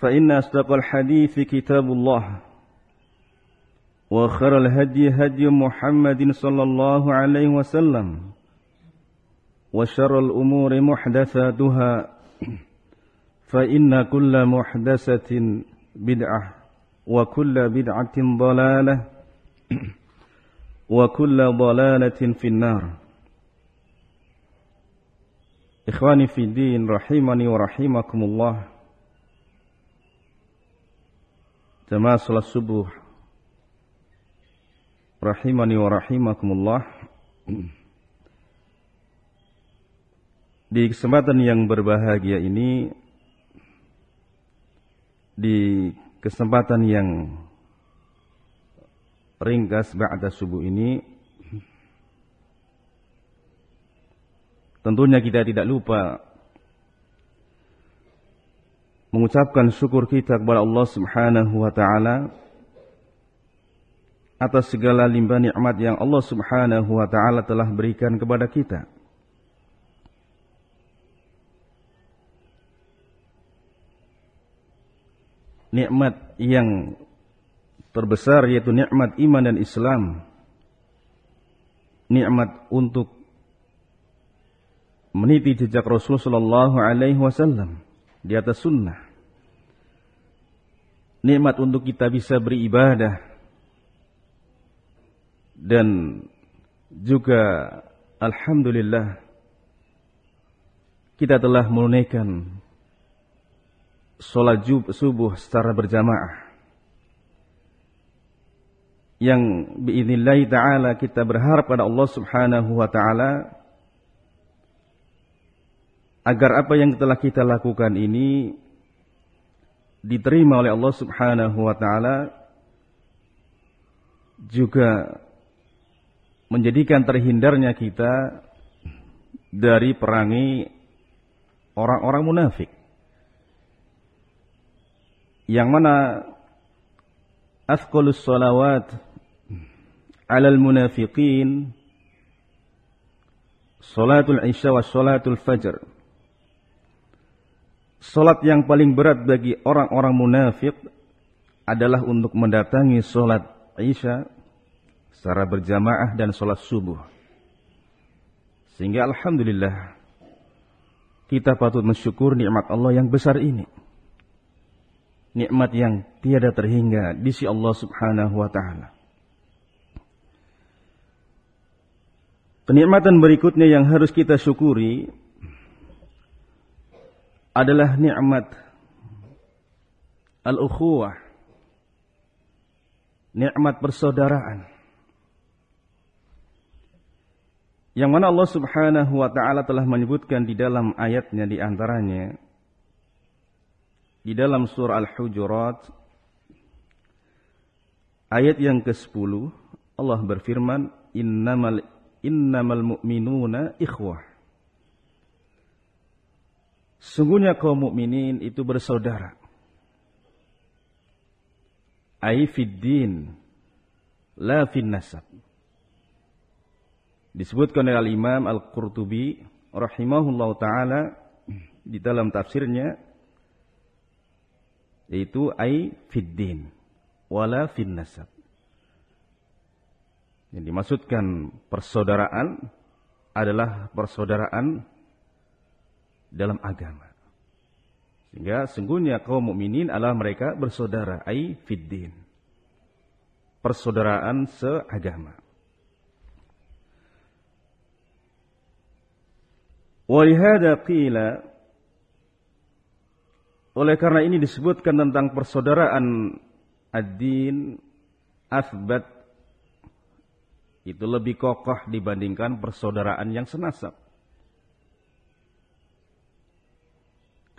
فإن أصدق الحديث كتاب الله وخير الهدي هدي محمد صلى الله عليه وسلم وشر الأمور محدثاتها فإن كل محدثة بدعة وكل بدعة ضلالة وكل ضلالة في النار. إخواني في الدين رحمني ورحمكم الله. Jemaah salat subuh. Rahimani wa rahimakumullah. Di kesempatan yang berbahagia ini Di kesempatan yang ringkas ba'da subuh ini Tentunya kita tidak lupa mengucapkan syukur kita kepada Allah Subhanahu wa taala atas segala limpah nikmat yang Allah Subhanahu wa taala telah berikan kepada kita. Nikmat yang terbesar yaitu nikmat iman dan Islam. Nikmat untuk meniti jejak Rasul sallallahu alaihi wasallam di atas sunnah. Nikmat untuk kita bisa beribadah dan juga alhamdulillah kita telah menunaikan sholat subuh secara berjamaah yang biidznillah taala kita berharap pada Allah Subhanahu wa taala agar apa yang telah kita lakukan ini diterima oleh Allah Subhanahu wa taala juga menjadikan terhindarnya kita dari perangi orang-orang munafik. Yang mana asqalus salawat alal munafiqin salatul isya wa salatul fajr Salat yang paling berat bagi orang-orang munafik adalah untuk mendatangi salat Isya secara berjamaah dan salat subuh. Sehingga alhamdulillah kita patut mensyukur nikmat Allah yang besar ini. Nikmat yang tiada terhingga di sisi Allah Subhanahu wa taala. Kenikmatan berikutnya yang harus kita syukuri adalah nikmat al-ukhuwah, nikmat persaudaraan. Yang mana Allah Subhanahu wa taala telah menyebutkan di dalam ayatnya di antaranya di dalam surah Al-Hujurat ayat yang ke-10 Allah berfirman innamal innamal mu'minuna ikhwah Sungguhnya kaum mukminin itu bersaudara. Ai fiddin la nasab. Disebutkan oleh Al-Imam Al-Qurtubi rahimahullahu taala di dalam tafsirnya yaitu ai fiddin wala nasab. Yang dimaksudkan persaudaraan adalah persaudaraan dalam agama. Sehingga sungguhnya kaum mukminin adalah mereka bersaudara, ai fiddin. Persaudaraan seagama. Walihada qila oleh karena ini disebutkan tentang persaudaraan ad-din athbat itu lebih kokoh dibandingkan persaudaraan yang senasab.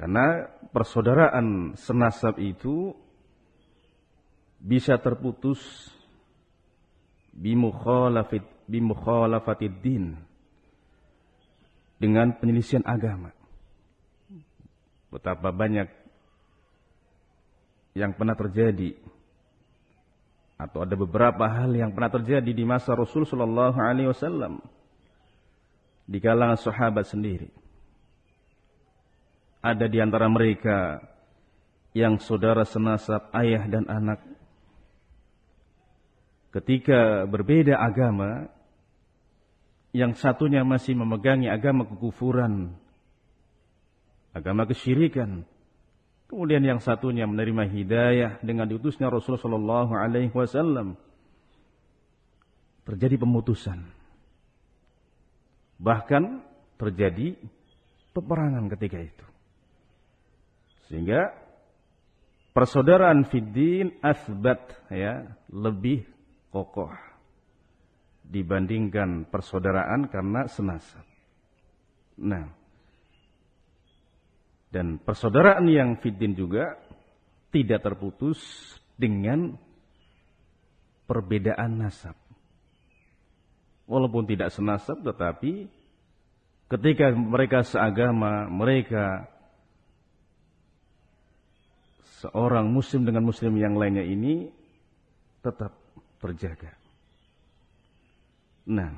Karena persaudaraan senasab itu bisa terputus bimukhalafatid din dengan penyelisihan agama. Betapa banyak yang pernah terjadi atau ada beberapa hal yang pernah terjadi di masa Rasul Shallallahu Alaihi Wasallam di kalangan sahabat sendiri ada di antara mereka yang saudara senasab ayah dan anak. Ketika berbeda agama, yang satunya masih memegangi agama kekufuran, agama kesyirikan. Kemudian yang satunya menerima hidayah dengan diutusnya Rasulullah Shallallahu Alaihi Wasallam. Terjadi pemutusan. Bahkan terjadi peperangan ketika itu. Sehingga persaudaraan fiddin asbat ya, lebih kokoh dibandingkan persaudaraan karena senasab. Nah, dan persaudaraan yang fiddin juga tidak terputus dengan perbedaan nasab. Walaupun tidak senasab tetapi ketika mereka seagama, mereka seorang muslim dengan muslim yang lainnya ini tetap terjaga. Nah,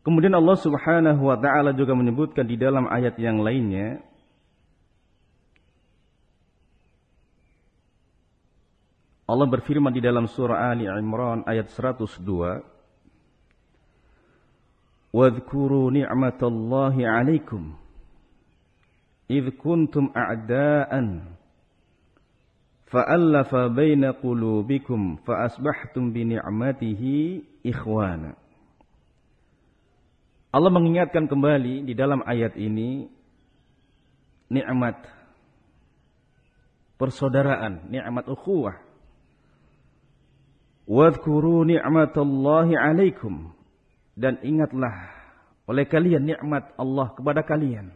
kemudian Allah Subhanahu wa taala juga menyebutkan di dalam ayat yang lainnya Allah berfirman di dalam surah Ali Imran ayat 102 Wadhkuru ni'matallahi 'alaikum إذ كنتم أعداء فألف بين قلوبكم فأصبحتم بنعمته إخوانا Allah mengingatkan kembali di dalam ayat ini nikmat persaudaraan, nikmat ukhuwah. Wadhkuru ni'matallahi alaikum dan ingatlah oleh kalian nikmat Allah kepada kalian.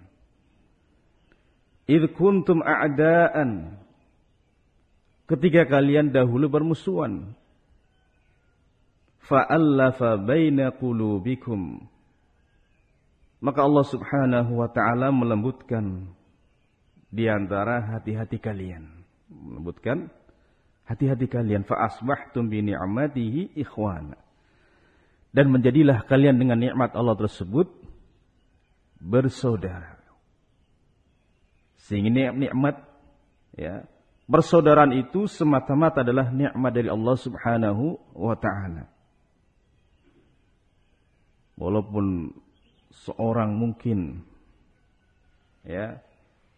Idh kuntum a'daan. Ketika kalian dahulu bermusuhan. Fa'allafa baina qulubikum. Maka Allah subhanahu wa ta'ala melembutkan di antara hati-hati kalian. Melembutkan hati-hati kalian. Fa'asbahtum bi ni'matihi ikhwana. Dan menjadilah kalian dengan nikmat Allah tersebut bersaudara. Sehingga nikmat ya, persaudaraan itu semata-mata adalah nikmat dari Allah Subhanahu wa taala. Walaupun seorang mungkin ya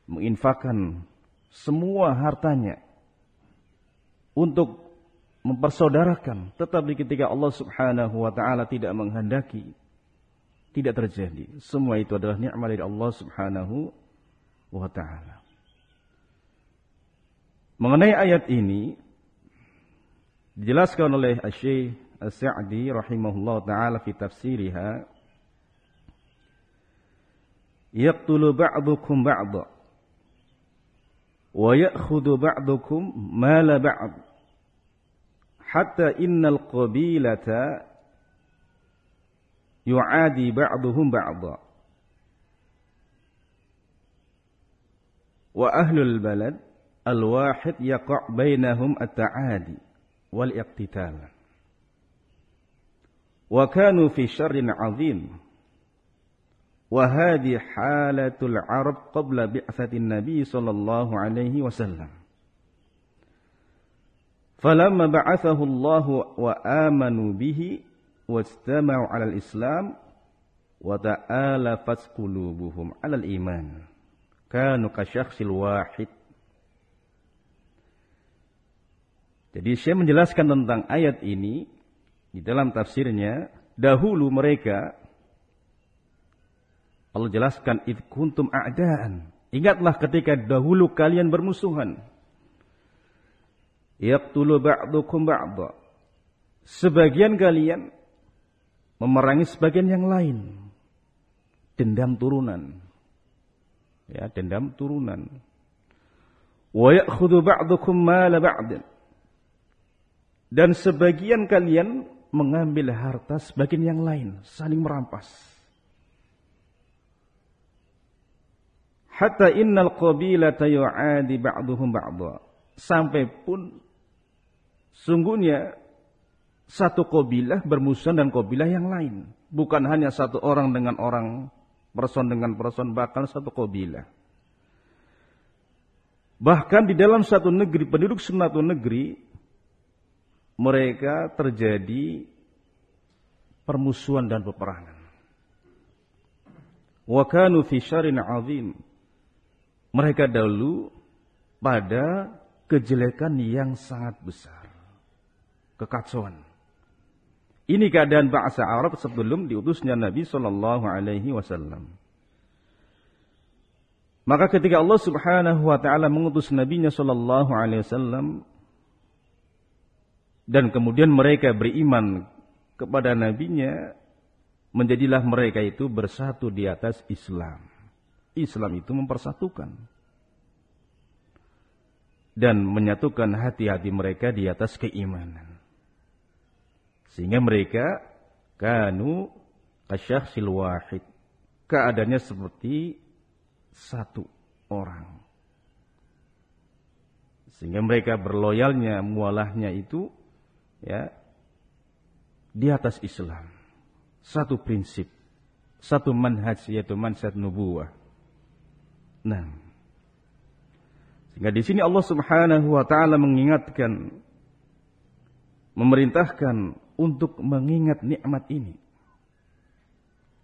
menginfakkan semua hartanya untuk mempersaudarakan tetapi ketika Allah Subhanahu wa taala tidak menghendaki tidak terjadi semua itu adalah nikmat dari Allah Subhanahu wa taala. Mengenai ayat ini dijelaskan oleh Syekh As-Sa'di rahimahullah taala fi tafsiriha yaqtulu ba'dukum ba'dha wa ya'khudhu ba'dukum mala ba'd hatta innal qabilata yu'adi ba'duhum ba'dha wa ahlul balad al-wahid yaqa' bainahum at-ta'adi wal iqtital wa kanu fi syarrin 'azim wa hadhi halatul 'arab qabla bi'tsatin nabi sallallahu alaihi wasallam falamma ba'athahu Allah wa amanu bihi wastama'u 'ala al-islam kanu kasyakhsil wahid. Jadi saya menjelaskan tentang ayat ini di dalam tafsirnya. Dahulu mereka Allah jelaskan id kuntum a'daan. Ingatlah ketika dahulu kalian bermusuhan. Yaqtulu ba'dukum ba'da. Sebagian kalian memerangi sebagian yang lain. Dendam turunan ya dendam turunan. Wa ya'khudhu ba'dukum mala ba'd dan sebagian kalian mengambil harta sebagian yang lain saling merampas. Hatta innal qabilata yu'adi ba'duhum ba'dha. Sampai pun sungguhnya satu kabilah bermusuhan dan kabilah yang lain. Bukan hanya satu orang dengan orang person dengan person bakal satu kabilah. Bahkan di dalam satu negeri, penduduk satu negeri, mereka terjadi permusuhan dan peperangan. Wa kanu fi syarin. Mereka dahulu pada kejelekan yang sangat besar. Kekacauan. Ini keadaan bahasa Arab sebelum diutusnya Nabi Shallallahu Alaihi Wasallam. Maka ketika Allah Subhanahu Wa Taala mengutus Nabi-Nya Shallallahu Alaihi Wasallam dan kemudian mereka beriman kepada Nabi-Nya, menjadilah mereka itu bersatu di atas Islam. Islam itu mempersatukan dan menyatukan hati-hati mereka di atas keimanan. Sehingga mereka kanu kasyakhsil wahid. Keadaannya seperti satu orang. Sehingga mereka berloyalnya, mualahnya itu ya di atas Islam. Satu prinsip, satu manhaj yaitu manhaj nubuah. Nah, sehingga di sini Allah Subhanahu wa taala mengingatkan memerintahkan untuk mengingat nikmat ini.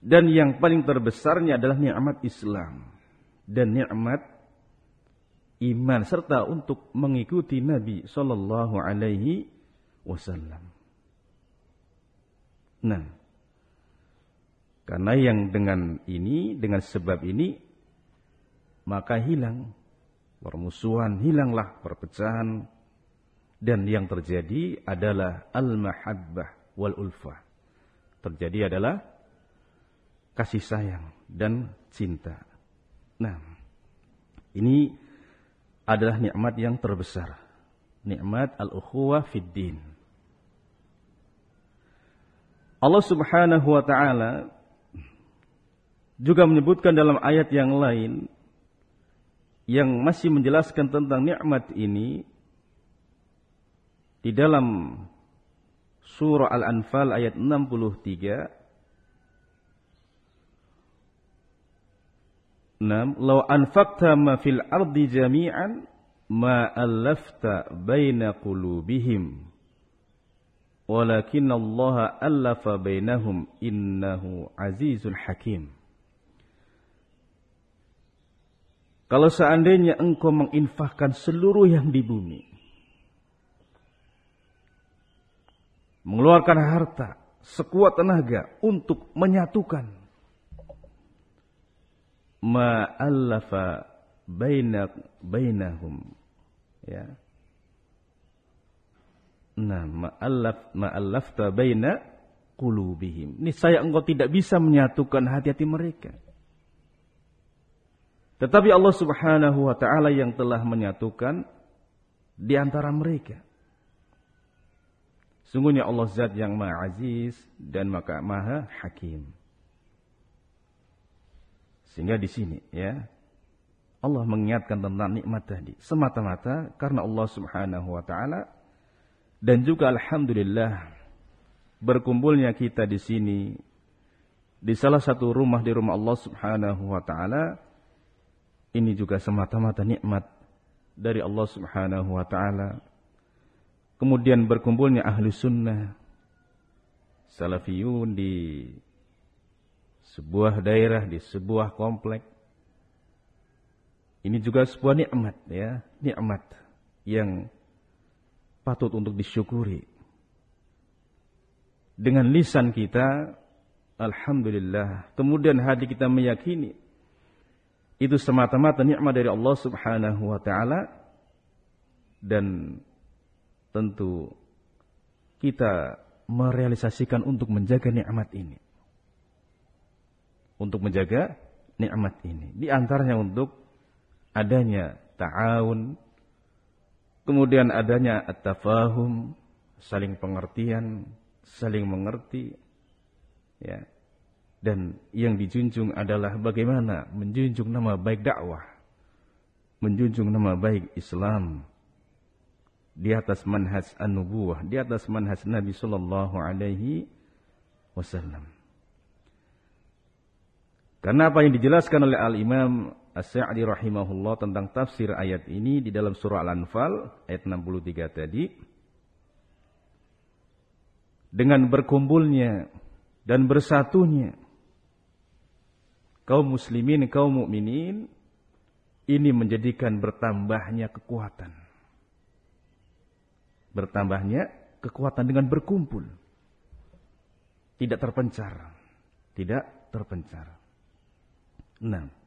Dan yang paling terbesarnya adalah nikmat Islam dan nikmat iman serta untuk mengikuti Nabi Shallallahu Alaihi Wasallam. Nah, karena yang dengan ini, dengan sebab ini, maka hilang permusuhan, hilanglah perpecahan, dan yang terjadi adalah al-mahabbah wal ulfah. Terjadi adalah kasih sayang dan cinta. Nah, ini adalah nikmat yang terbesar. Nikmat al-ukhuwah fid din. Allah Subhanahu wa taala juga menyebutkan dalam ayat yang lain yang masih menjelaskan tentang nikmat ini di dalam surah Al-Anfal ayat 63 Nam, "Law anfaqta ma fil ardi jami'an ma allafta baina qulubihim walakin Allah allafa bainahum innahu azizul hakim." Kalau seandainya engkau menginfakkan seluruh yang di bumi, mengeluarkan harta sekuat tenaga untuk menyatukan ma'allafa bainak bainahum Ya. Nah, ma'allaf ma'allafta baina qulubihim. Ini saya engkau tidak bisa menyatukan hati-hati mereka. Tetapi Allah Subhanahu wa taala yang telah menyatukan di antara mereka. Sungguhnya Allah zat yang maha aziz dan maka maha hakim. Sehingga di sini ya Allah mengingatkan tentang nikmat tadi semata-mata karena Allah Subhanahu wa taala dan juga alhamdulillah berkumpulnya kita di sini di salah satu rumah di rumah Allah Subhanahu wa taala ini juga semata-mata nikmat dari Allah Subhanahu wa taala. Kemudian berkumpulnya ahli sunnah salafiyun di sebuah daerah, di sebuah komplek ini juga sebuah nikmat ya, nikmat yang patut untuk disyukuri. Dengan lisan kita, Alhamdulillah. Kemudian hati kita meyakini itu semata-mata nikmat dari Allah Subhanahu wa taala dan tentu kita merealisasikan untuk menjaga nikmat ini. Untuk menjaga nikmat ini. Di antaranya untuk adanya ta'awun, kemudian adanya at-tafahum, saling pengertian, saling mengerti, ya. Dan yang dijunjung adalah bagaimana menjunjung nama baik dakwah, menjunjung nama baik Islam di atas manhaj an-nubuwah, di atas manhaj Nabi sallallahu alaihi wasallam. Karena apa yang dijelaskan oleh Al-Imam As-Sa'di rahimahullah tentang tafsir ayat ini di dalam surah Al-Anfal ayat 63 tadi dengan berkumpulnya dan bersatunya kaum muslimin kaum mukminin ini menjadikan bertambahnya kekuatan bertambahnya kekuatan dengan berkumpul. Tidak terpencar. Tidak terpencar. Nah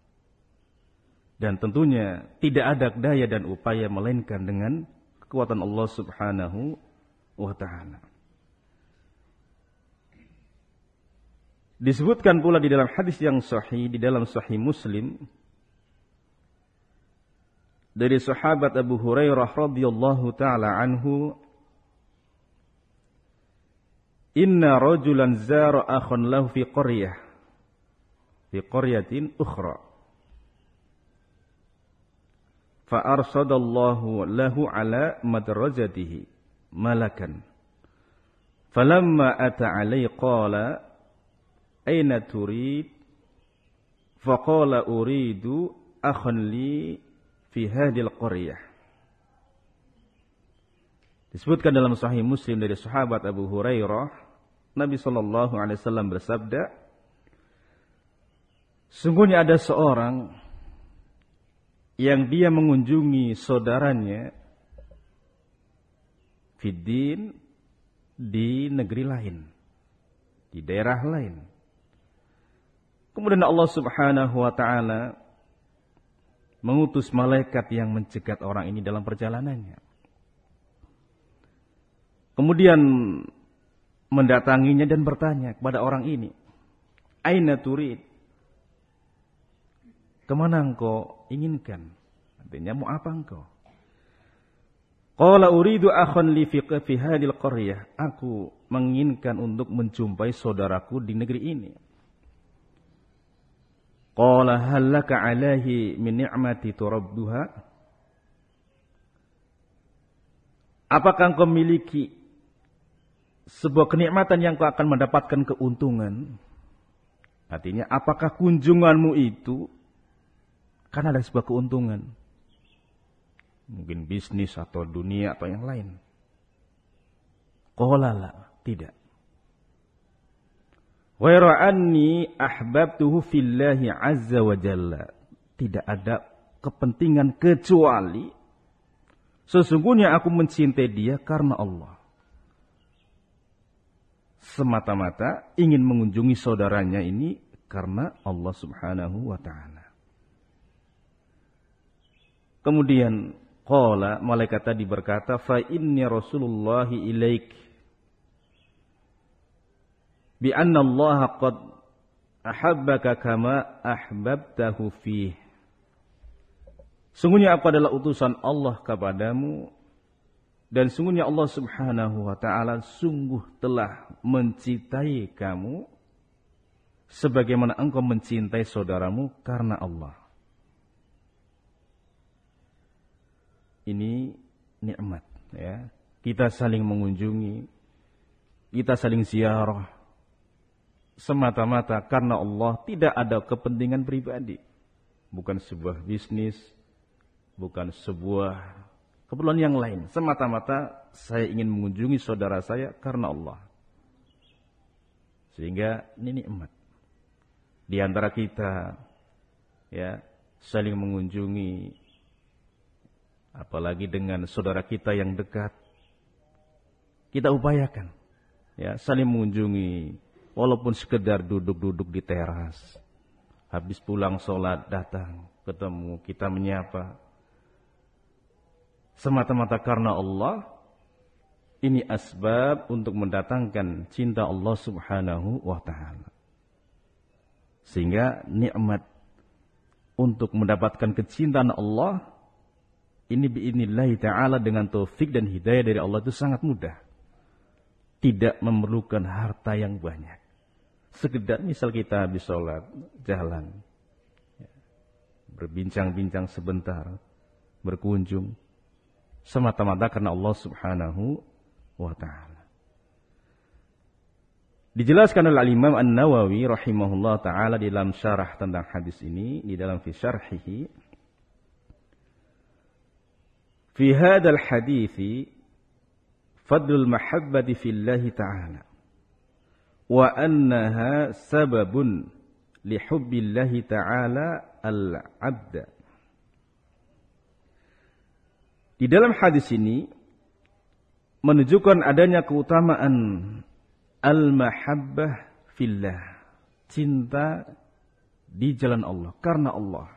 dan tentunya tidak ada daya dan upaya melainkan dengan kekuatan Allah Subhanahu wa taala. Disebutkan pula di dalam hadis yang sahih di dalam sahih Muslim dari sahabat Abu Hurairah radhiyallahu taala anhu Inna rajulan zara akhun lahu fi qaryah fi qaryatin ukhra fa'arsadallahu lahu ala madrajatihi malakan. Falamma ata alai qala aina turid faqala uridu akhan li fi hadil qaryah. Disebutkan dalam sahih Muslim dari sahabat Abu Hurairah, Nabi sallallahu alaihi wasallam bersabda, Sungguhnya ada seorang yang dia mengunjungi saudaranya Fiddin di negeri lain, di daerah lain. Kemudian Allah Subhanahu wa taala mengutus malaikat yang mencegat orang ini dalam perjalanannya. Kemudian mendatanginya dan bertanya kepada orang ini, "Aina turid?" Ke mana engkau inginkan? Artinya mau apa engkau? Qala uridu akhan li fi hadil qaryah. Aku menginginkan untuk menjumpai saudaraku di negeri ini. Qala hal laka alaihi min ni'mati turabbuha? Apakah engkau memiliki sebuah kenikmatan yang kau akan mendapatkan keuntungan? Artinya, apakah kunjunganmu itu karena ada sebuah keuntungan. Mungkin bisnis atau dunia atau yang lain. Qolala, tidak. Waira anni ahbabtuhu fillahi azza wa jalla. Tidak ada kepentingan kecuali sesungguhnya aku mencintai dia karena Allah. Semata-mata ingin mengunjungi saudaranya ini karena Allah Subhanahu wa taala. Kemudian Qala malaikat tadi berkata, "Fa inni Rasulullah ilaik." Bi anna Allah qad ahabbaka kama ahbabtahu fih. Sungguhnya aku adalah utusan Allah kepadamu dan sungguhnya Allah Subhanahu wa taala sungguh telah mencintai kamu sebagaimana engkau mencintai saudaramu karena Allah. ini nikmat ya. Kita saling mengunjungi, kita saling ziarah semata-mata karena Allah tidak ada kepentingan pribadi. Bukan sebuah bisnis, bukan sebuah keperluan yang lain. Semata-mata saya ingin mengunjungi saudara saya karena Allah. Sehingga ini nikmat. Di antara kita ya saling mengunjungi apalagi dengan saudara kita yang dekat. Kita upayakan ya, saling mengunjungi walaupun sekedar duduk-duduk di teras. Habis pulang sholat datang, ketemu, kita menyapa. Semata-mata karena Allah, ini asbab untuk mendatangkan cinta Allah subhanahu wa ta'ala. Sehingga nikmat untuk mendapatkan kecintaan Allah ini biinillahi ta'ala dengan taufik dan hidayah dari Allah itu sangat mudah. Tidak memerlukan harta yang banyak sekedar misal kita habis sholat jalan. Ya. Berbincang-bincang sebentar berkunjung. Semata-mata karena Allah subhanahu wa ta'ala. Dijelaskan oleh Imam An-Nawawi rahimahullah ta'ala di dalam syarah tentang hadis ini di dalam fi syarhihi. Fi hadal hadithi fadlul mahabbati fillahi ta'ala wa annaha sababun li hubbillahi ta'ala al-'abda. Di dalam hadis ini menunjukkan adanya keutamaan al-mahabbah fillah, cinta di jalan Allah karena Allah.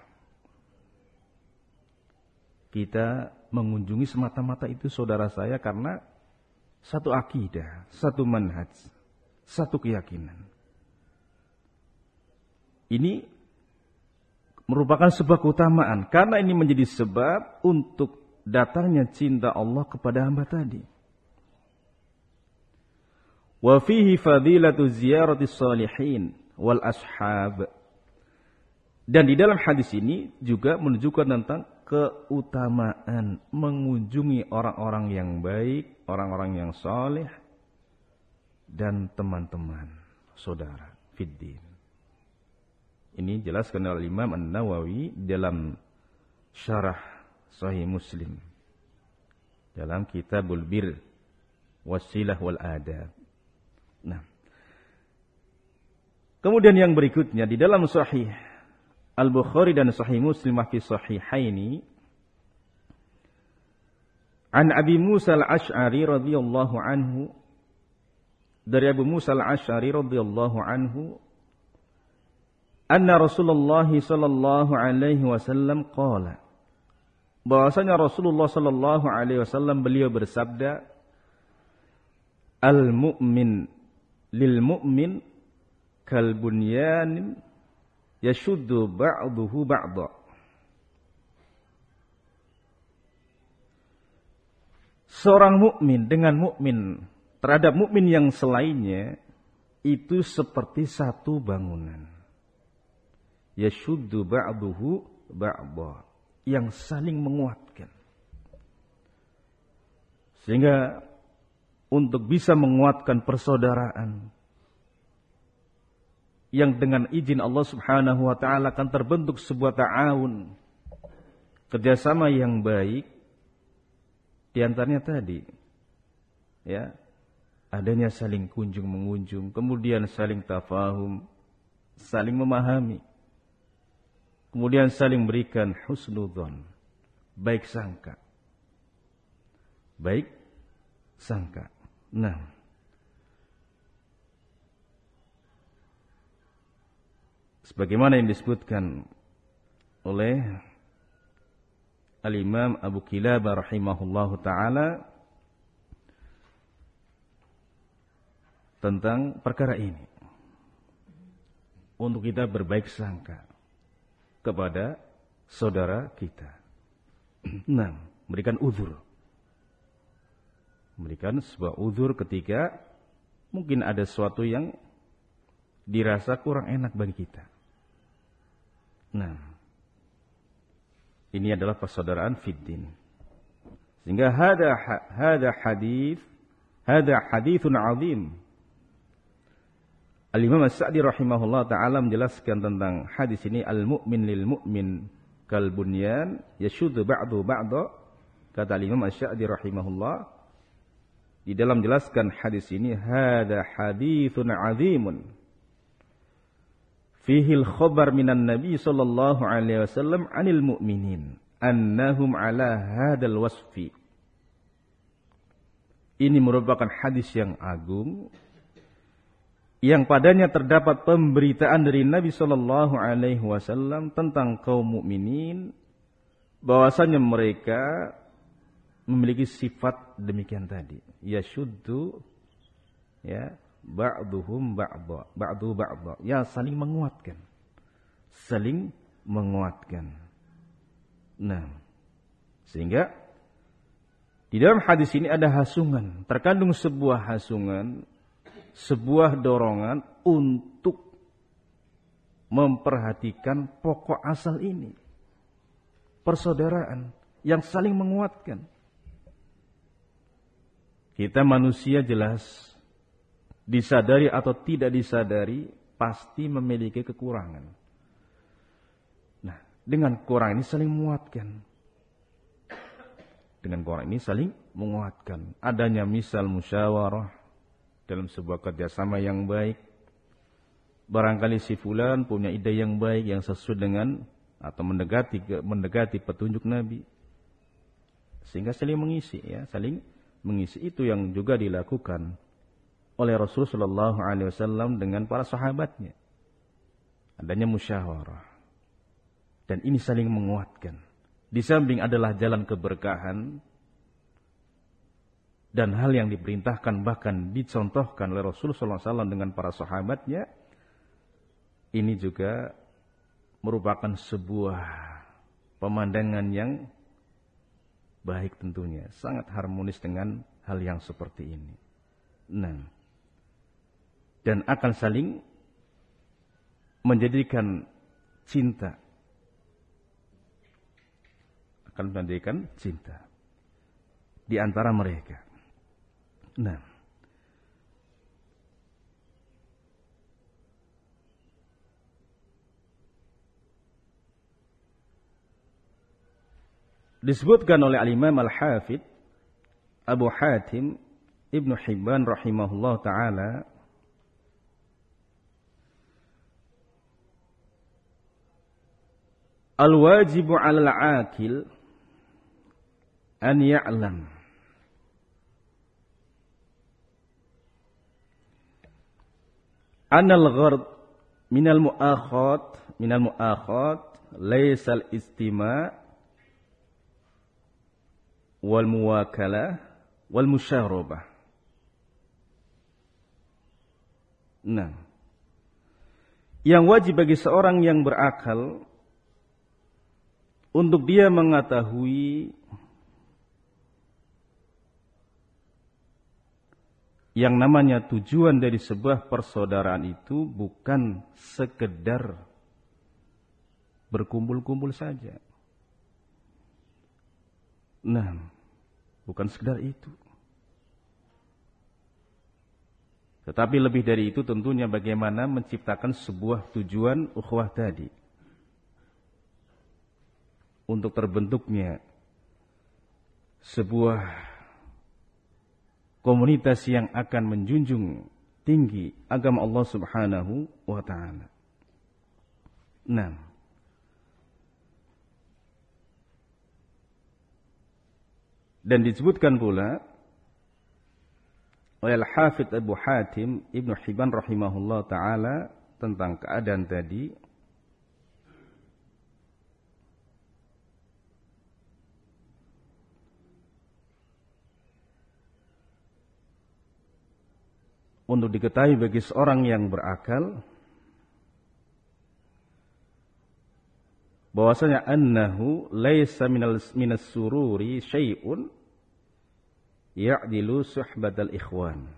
Kita mengunjungi semata-mata itu saudara saya karena satu akidah, satu manhaj satu keyakinan. Ini merupakan sebuah keutamaan karena ini menjadi sebab untuk datangnya cinta Allah kepada hamba tadi. Wa fihi fadilatu ziyarati salihin wal ashab. Dan di dalam hadis ini juga menunjukkan tentang keutamaan mengunjungi orang-orang yang baik, orang-orang yang soleh, dan teman-teman, saudara, fiddin. Ini jelaskan oleh Imam An-Nawawi dalam syarah Sahih Muslim. Dalam Kitabul Bir Wasilah wal Adab. Nah. Kemudian yang berikutnya di dalam Sahih Al-Bukhari dan Sahih Muslim fi sahihaini An Abi Musa al-Ash'ari radhiyallahu anhu dari Abu Musa al-Ash'ari radhiyallahu anhu anna Rasulullah sallallahu alaihi wasallam qala bahwasanya Rasulullah sallallahu alaihi wasallam beliau bersabda al mu'min lil mu'min kal bunyanin yashuddu ba'duhu ba'da. Seorang mukmin dengan mukmin terhadap mukmin yang selainnya itu seperti satu bangunan. Yashuddu ba'duhu ba'da yang saling menguatkan. Sehingga untuk bisa menguatkan persaudaraan, yang dengan izin Allah Subhanahu wa taala akan terbentuk sebuah ta'awun kerjasama yang baik di antaranya tadi ya adanya saling kunjung mengunjung kemudian saling tafahum saling memahami kemudian saling berikan husnudzon baik sangka. Baik sangka. Nah. Sebagaimana yang disebutkan oleh Al-Imam Abu Kilabah rahimahullahu taala tentang perkara ini. Untuk kita berbaik sangka kepada saudara kita. Nah, memberikan uzur. Memberikan sebuah uzur ketika mungkin ada sesuatu yang dirasa kurang enak bagi kita. Nah, ini adalah persaudaraan fiddin. Sehingga hada hada hadis hada hadithun azim. Al-Imam As-Sa'di rahimahullah taala menjelaskan tentang hadis ini al-mu'min lil mu'min kal bunyan yashuddu ba'du ba'da kata Al-Imam As-Sa'di rahimahullah. Di dalam jelaskan hadis ini hada hadithun azimun fihi al-khabar minan nabi sallallahu alaihi wasallam anil mu'minin annahum ala hadal wasfi. Ini merupakan hadis yang agung yang padanya terdapat pemberitaan dari Nabi Shallallahu Alaihi Wasallam tentang kaum mukminin bahwasanya mereka memiliki sifat demikian tadi. Ya syuddu ya ba'duhum ba'dha ba'du ba'dha. Ya saling menguatkan. Saling menguatkan. Nah sehingga di dalam hadis ini ada hasungan terkandung sebuah hasungan sebuah dorongan untuk memperhatikan pokok asal ini. Persaudaraan yang saling menguatkan. Kita manusia jelas disadari atau tidak disadari pasti memiliki kekurangan. Nah, dengan kurang ini saling menguatkan. Dengan kurang ini saling menguatkan. Adanya misal musyawarah, dalam sebuah kerjasama yang baik. Barangkali si fulan punya ide yang baik yang sesuai dengan atau mendekati mendekati petunjuk Nabi. Sehingga saling mengisi ya, saling mengisi itu yang juga dilakukan oleh Rasulullah SAW dengan para sahabatnya. Adanya musyawarah. Dan ini saling menguatkan. Di samping adalah jalan keberkahan, dan hal yang diperintahkan bahkan dicontohkan oleh Rasulullah SAW dengan para sahabatnya ini juga merupakan sebuah pemandangan yang baik tentunya sangat harmonis dengan hal yang seperti ini. Nah dan akan saling menjadikan cinta. Akan menjadikan cinta di antara mereka Nah. Disebutkan oleh Al-Imam Al-Hafidh Abu Hatim Ibnu Hibban rahimahullah taala Al-wajibu 'alal 'akil an ya'lam anal ghard minal mu'akhat minal mu'akhat laisal istima wal muwakala wal musyarabah nah. Yang wajib bagi seorang yang berakal untuk dia mengetahui yang namanya tujuan dari sebuah persaudaraan itu bukan sekedar berkumpul-kumpul saja. Nah, bukan sekedar itu. Tetapi lebih dari itu tentunya bagaimana menciptakan sebuah tujuan ukhuwah tadi. Untuk terbentuknya sebuah komunitas yang akan menjunjung tinggi agama Allah Subhanahu wa taala. Nah, dan disebutkan pula oleh Al-Hafidh Abu Hatim Ibnu Hibban rahimahullah taala tentang keadaan tadi untuk diketahui bagi seorang yang berakal bahwasanya annahu laisa minal minas sururi syai'un ya'dilu suhbatal ikhwan.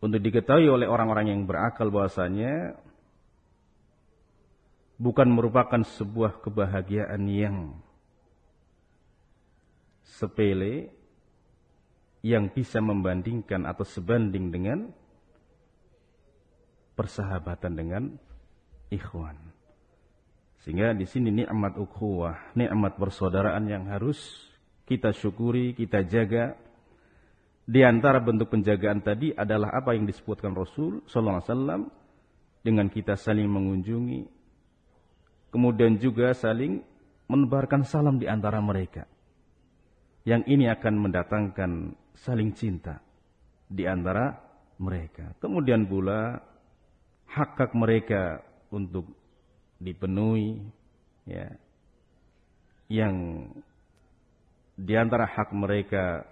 Untuk diketahui oleh orang-orang yang berakal bahwasanya bukan merupakan sebuah kebahagiaan yang sepele yang bisa membandingkan atau sebanding dengan persahabatan dengan ikhwan. Sehingga di sini nikmat ukhuwah, nikmat persaudaraan yang harus kita syukuri, kita jaga. Di antara bentuk penjagaan tadi adalah apa yang disebutkan Rasul sallallahu alaihi wasallam dengan kita saling mengunjungi, kemudian juga saling menebarkan salam di antara mereka. Yang ini akan mendatangkan saling cinta di antara mereka. Kemudian pula hak-hak mereka untuk dipenuhi ya yang di antara hak mereka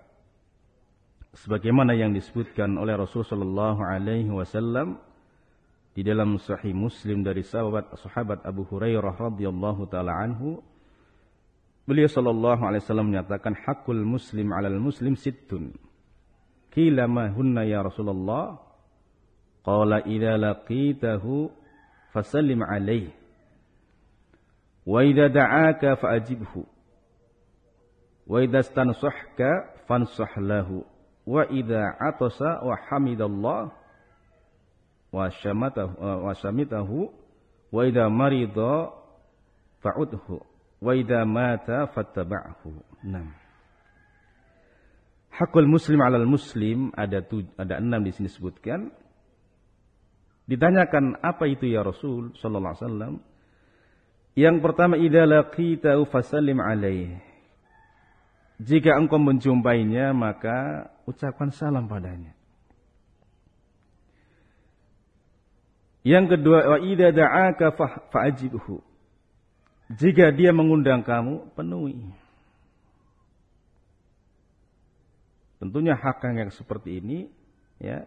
sebagaimana yang disebutkan oleh Rasulullah alaihi wasallam di dalam sahih Muslim dari sahabat sahabat Abu Hurairah radhiyallahu taala anhu beliau sallallahu alaihi wasallam menyatakan hakul muslim 'alal muslim sittun qila ma hunna ya Rasulullah qala idza laqitahu fasallim alaih. Wa idza da'aka fa'ajibhu. Wa idza stansahka fansah lahu. Wa idza atasa wa hamidallah wa syamatahu wa syamitahu wa idza marida fa'udhu wa idza mata fattaba'hu. Nah. Hakul muslim alal muslim ada ada enam di sini disebutkan. Ditanyakan apa itu ya Rasul sallallahu alaihi wasallam? Yang pertama idza laqitahu fasallim alaih. Jika engkau menjumpainya maka ucapkan salam padanya. Yang kedua wa idza da'aka fa'ajibhu. Jika dia mengundang kamu, penuhi. Tentunya hak yang seperti ini ya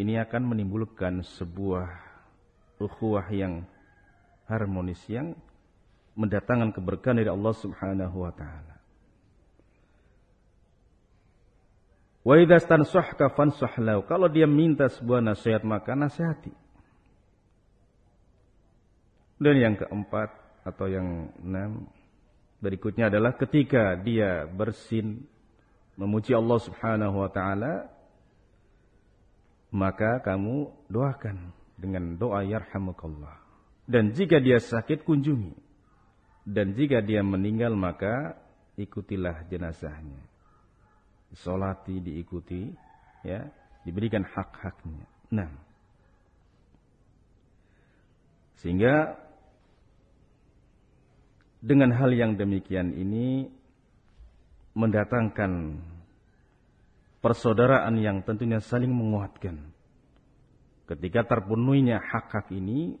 ini akan menimbulkan sebuah ukhuwah yang harmonis yang mendatangkan keberkahan dari Allah Subhanahu wa taala. Wa idza Kalau dia minta sebuah nasihat maka nasihati. Dan yang keempat atau yang enam berikutnya adalah ketika dia bersin memuji Allah Subhanahu wa taala maka kamu doakan dengan doa yarhamukallah. Dan jika dia sakit kunjungi. Dan jika dia meninggal maka ikutilah jenazahnya. Solati diikuti, ya, diberikan hak-haknya. Nah, sehingga dengan hal yang demikian ini mendatangkan persaudaraan yang tentunya saling menguatkan. Ketika terpenuhinya hak-hak ini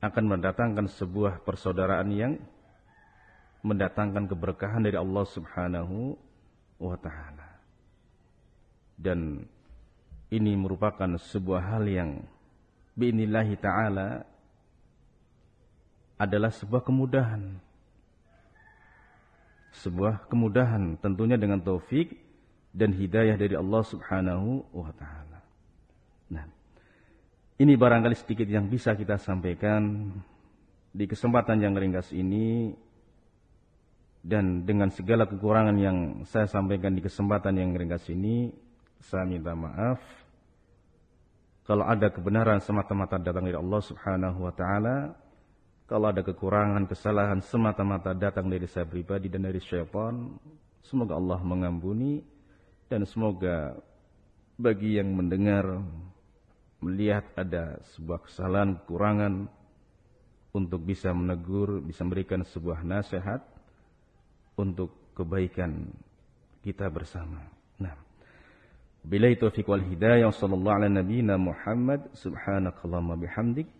akan mendatangkan sebuah persaudaraan yang mendatangkan keberkahan dari Allah Subhanahu wa taala. Dan ini merupakan sebuah hal yang biinillahi taala adalah sebuah kemudahan. Sebuah kemudahan tentunya dengan taufik dan hidayah dari Allah Subhanahu wa taala. Nah, ini barangkali sedikit yang bisa kita sampaikan di kesempatan yang ringkas ini dan dengan segala kekurangan yang saya sampaikan di kesempatan yang ringkas ini, saya minta maaf kalau ada kebenaran semata-mata datang dari Allah Subhanahu wa taala, kalau ada kekurangan, kesalahan semata-mata datang dari saya pribadi dan dari syaitan, semoga Allah mengampuni dan semoga bagi yang mendengar melihat ada sebuah kesalahan, kekurangan untuk bisa menegur, bisa memberikan sebuah nasihat untuk kebaikan kita bersama. Nah, bila itu wal hidayah sallallahu ala nabiyina Muhammad subhanakallahumma bihamdik